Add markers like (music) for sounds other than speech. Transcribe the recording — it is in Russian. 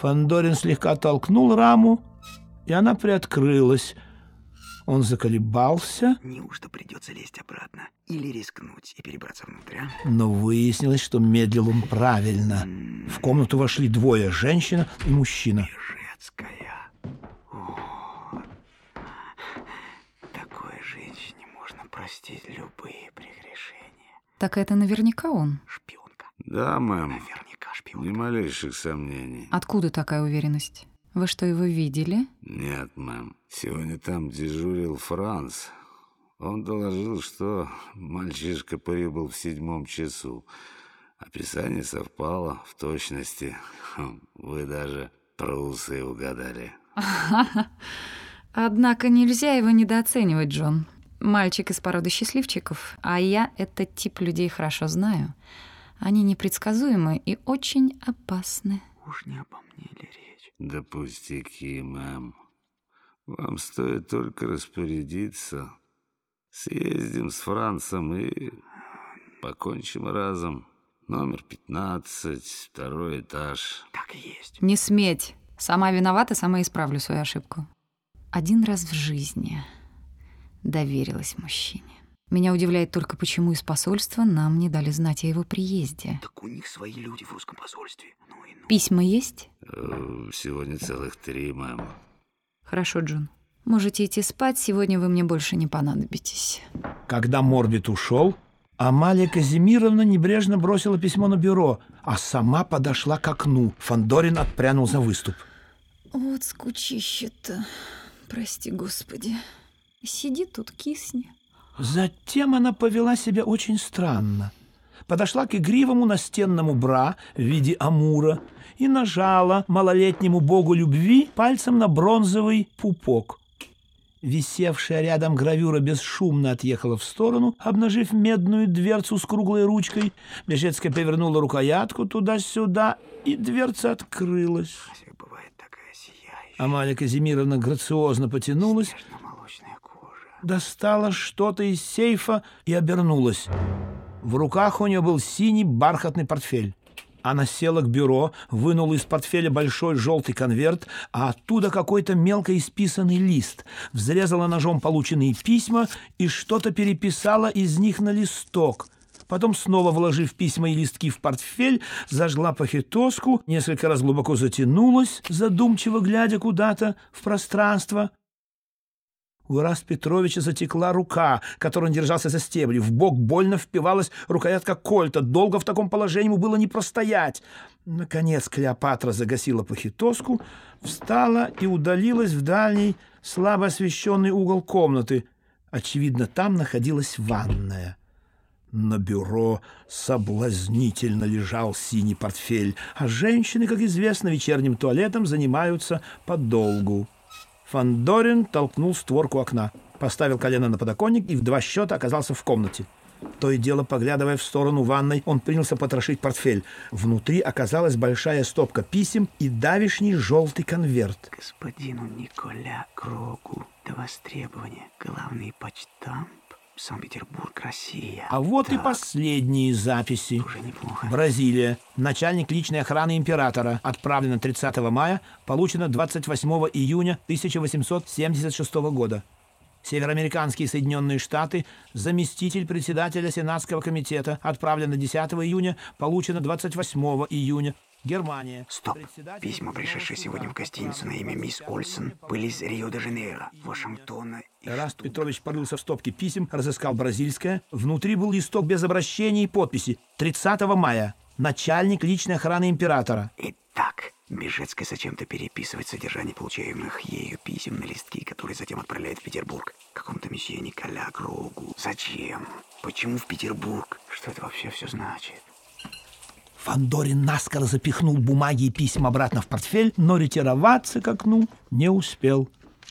Фандорин слегка толкнул раму, и она приоткрылась. Он заколебался, Неужто придется лезть обратно? Или рискнуть и перебраться внутрь, а? но выяснилось, что медлил он правильно. В комнату вошли двое – женщина и мужчина. Бежецкая. О, такой женщине можно простить любые прегрешения. Так это наверняка он. Шпионка. Да, мэм. Наверняка шпионка. Ни малейших сомнений. Откуда такая уверенность? Вы что, его видели? Нет, мэм. Сегодня там дежурил Франц. Он доложил, что мальчишка прибыл в седьмом часу. Описание совпало в точности. Хм, Вы даже про усы угадали. (laughs) Однако нельзя его недооценивать, Джон. Мальчик из породы счастливчиков, а я этот тип людей хорошо знаю. Они непредсказуемы и очень опасны. Уж не обо мне ли речь? Да пустяки, мэм. Вам стоит только распорядиться. Съездим с Францем и покончим разом. Номер 15, второй этаж. Так и есть. Не сметь. Сама виновата, сама исправлю свою ошибку. Один раз в жизни доверилась мужчине. Меня удивляет только, почему из посольства нам не дали знать о его приезде. Так у них свои люди в русском посольстве. Ну и ну. Письма есть? Э, Сегодня целых три, мэм. Хорошо, Джон. Можете идти спать, сегодня вы мне больше не понадобитесь. Когда Морбит ушел, Амалия Казимировна небрежно бросила письмо на бюро, а сама подошла к окну. Фандорин отпрянул за выступ. Вот скучище-то. Прости, Господи. Сиди тут, кисни. Затем она повела себя очень странно. Подошла к игривому настенному бра в виде амура и нажала малолетнему богу любви пальцем на бронзовый пупок. Висевшая рядом гравюра бесшумно отъехала в сторону, обнажив медную дверцу с круглой ручкой. Бежецкая повернула рукоятку туда-сюда, и дверца открылась. Сияющая, Амалия Казимировна грациозно потянулась? Достала что-то из сейфа и обернулась. В руках у нее был синий бархатный портфель. Она села к бюро, вынула из портфеля большой желтый конверт, а оттуда какой-то мелко исписанный лист, взрезала ножом полученные письма и что-то переписала из них на листок. Потом, снова вложив письма и листки в портфель, зажгла похитоску, несколько раз глубоко затянулась, задумчиво глядя куда-то в пространство. У Ираст Петровича затекла рука, которой он держался за стебли. В бок больно впивалась рукоятка кольта. Долго в таком положении ему было не простоять. Наконец Клеопатра загасила похитоску, встала и удалилась в дальний, слабо освещенный угол комнаты. Очевидно, там находилась ванная. На бюро соблазнительно лежал синий портфель, а женщины, как известно, вечерним туалетом занимаются подолгу. Фандорин толкнул створку окна, поставил колено на подоконник и в два счета оказался в комнате. То и дело, поглядывая в сторону ванной, он принялся потрошить портфель. Внутри оказалась большая стопка писем и давишний желтый конверт. Господину Николя Крогу до востребования главный почтамп Санкт-Петербург, Россия. А вот и Так, последние записи. Уже неплохо. Бразилия. Начальник личной охраны императора. Отправлено 30 мая, получено 28 июня 1876 года. Североамериканские Соединенные Штаты. Заместитель председателя Сенатского комитета. Отправлено 10 июня, получено 28 июня. Германия. Стоп. Письма, пришедшие сегодня в гостиницу на имя мисс Ольсен, были из Рио-де-Жанейро, Вашингтона и Штутгарта. Петрович порылся в стопке писем, разыскал бразильское. Внутри был листок без обращения и подписи. 30 мая. Начальник личной охраны императора. Итак, Бежецкая зачем-то переписывает содержание получаемых ею писем на листки, которые затем отправляет в Петербург какому-то месье Николя Грогу. Зачем? Почему в Петербург? Что это вообще все значит? Фандорин наскоро запихнул бумаги и письма обратно в портфель, но ретироваться к окну не успел.